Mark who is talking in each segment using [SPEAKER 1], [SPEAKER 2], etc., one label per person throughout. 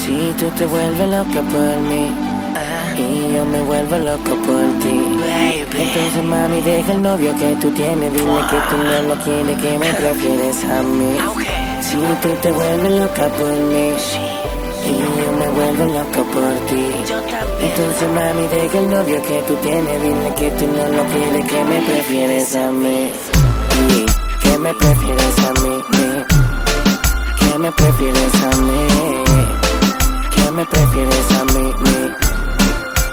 [SPEAKER 1] Si tú te vuelves loca por mí y yo me vuelvo loco por ti. Entonces mami deja el novio que tú tienes, dile que tú no lo quieres, que me prefieres a mí. Si tú te vuelves loca por mí y yo me vuelvo loco por ti. Entonces mami deja el novio que tú tienes, dile que tú no lo quieres, que me prefieres a mí. Y que me prefieres a mí, que me prefieres a mí, me prefieres a mí,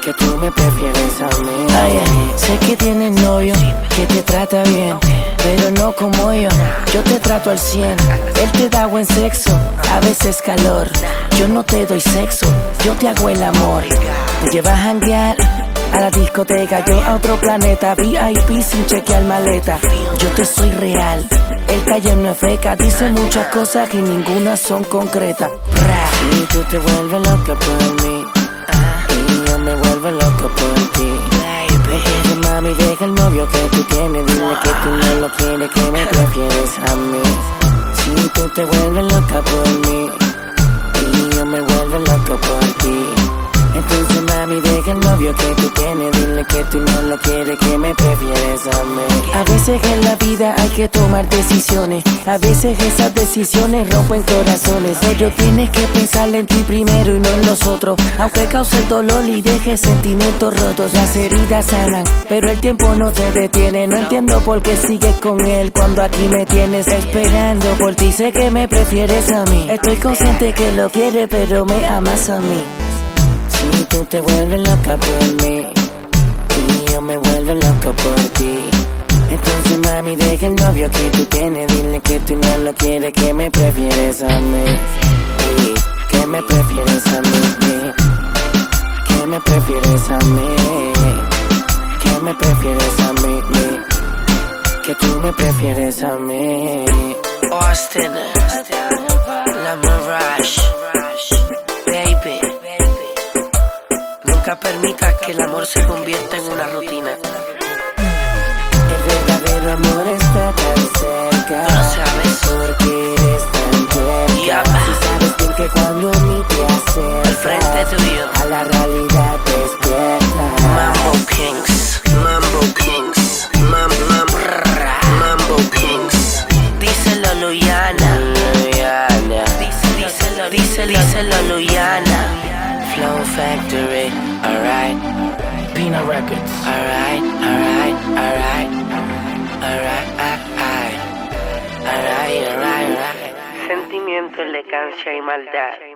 [SPEAKER 1] que tú me prefieres a mí. Ay, ay, sé que tienes novio que te trata bien, pero no como yo. Yo te trato al 100, él te da buen sexo, a veces calor. Yo no te doy sexo, yo te hago el amor. Te llevas a janguear a la discoteca, yo a otro planeta, VIP sin chequear maleta. Yo te soy real, calle no es feca, dice muchas cosas y ninguna son concretas. Y tú te vuelves loca por mí, y yo me vuelvo loco por ti. Entonces mami deja el novio que tú tienes, dile que tú no lo quieres, que me prefieres a mí. Si tú te vuelves loca por mí, que tú no lo quieres, que me prefieres a mí. A veces en la vida hay que tomar decisiones A veces esas decisiones rompen corazones. Pero tienes que pensar en ti primero y no en los otros. Aunque cause dolor y deje sentimientos rotos Las heridas sanan, pero el tiempo no te detiene. No entiendo por qué sigues con él cuando aquí me tienes esperando Por ti. Sé que me prefieres a mí. Estoy consciente que lo quieres pero me amas a mí. Si tú te vuelves loca por mí por ti. Entonces mami deja el novio que tú tienes, dile que tú no lo quieres, que me prefieres a mí. Que me prefieres a mí. Que me prefieres a mí. Que me prefieres a mí. Que tú me prefieres a mí.
[SPEAKER 2] Austin, la Mirage, baby. Nunca permitas que el amor se convierta en una rutina. Factory, alright.
[SPEAKER 1] Pina Records.
[SPEAKER 2] Alright, alright, alright. Alright, alright. Alright, alright, alright. Sentimiento, elegancia y maldad.